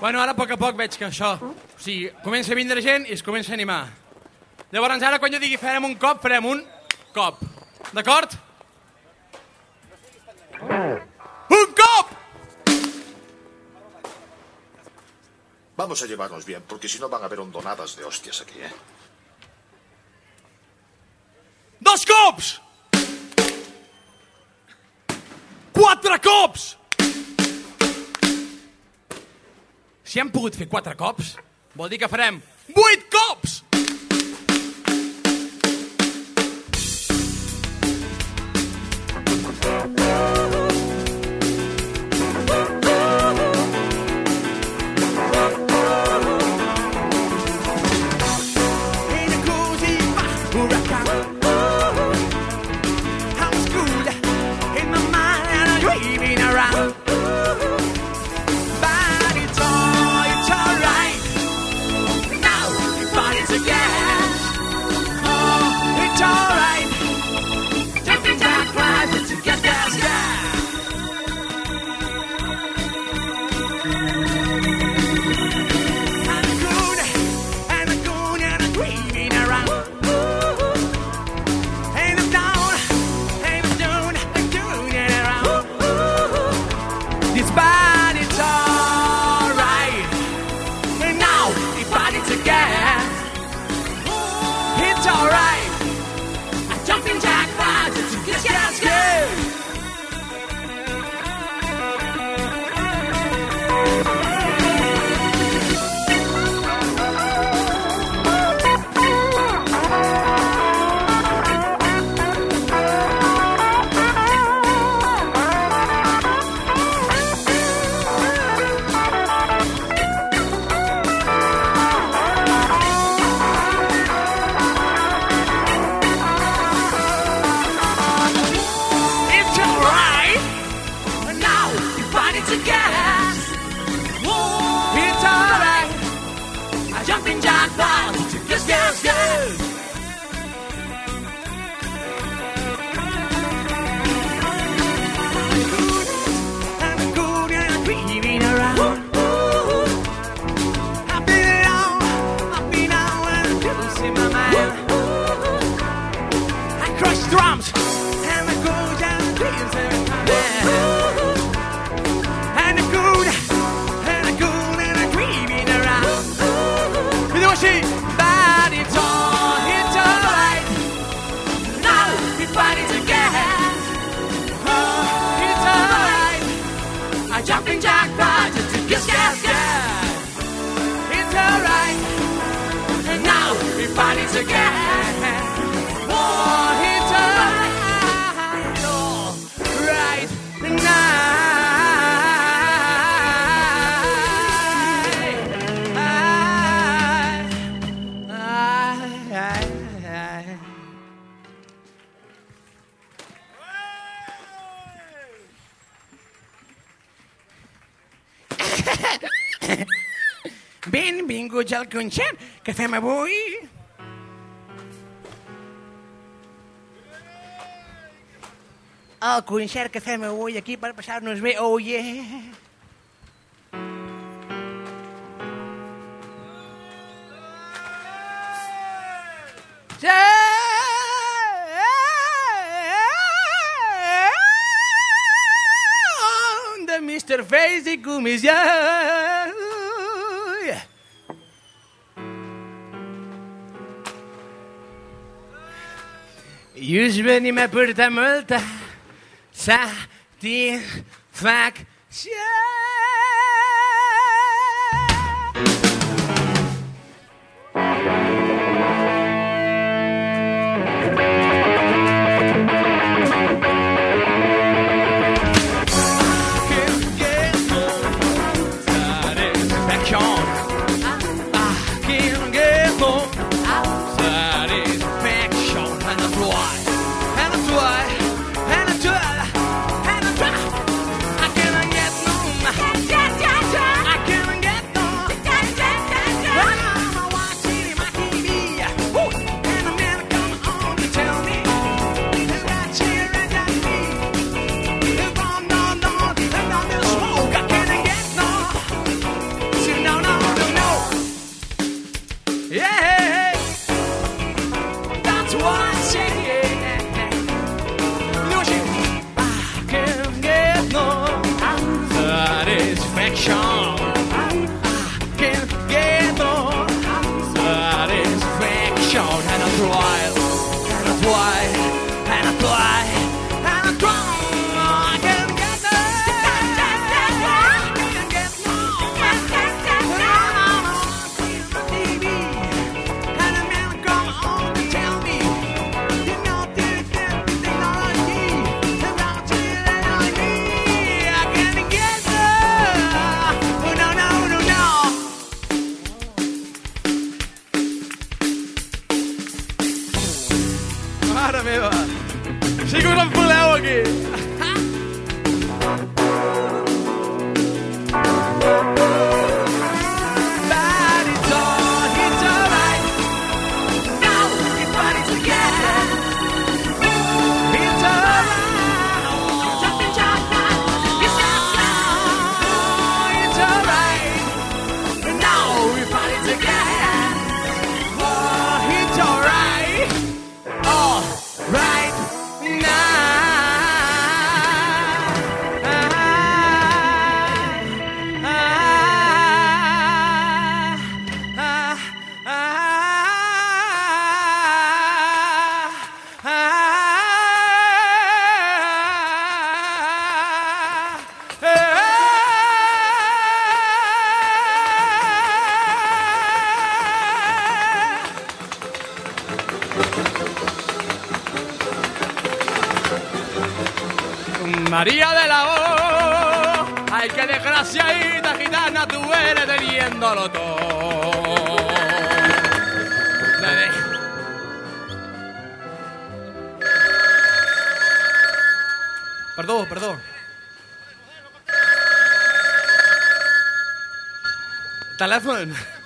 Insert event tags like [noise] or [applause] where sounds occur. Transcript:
Bueno, ara a poc a poc veig que això... O sigui, comença a vindre gent i es comença a animar. Llavors, ara quan jo digui farem un cop, farem un cop. D'acord? Un cop! Vamos a llevarnos bien, porque si no van a haber hondonadas de hostias aquí, ¿eh? Dos cops! Quatre cops! Si hem pogut fer quatre cops, vol dir que farem vuit cops! [laughs] Benvinguts al concert que fem avui. El concert que fem avui aquí per passar-nos bé, oh yeah. De Mr. Face i Comissió. Ljusvenime purta multa, sa, din, fak, sjæ. Chegou o novo María de la O. Ay, qué desgraciadita gitana tú eres teniéndolo todo. Dale. Perdó, perdó. Telèfon.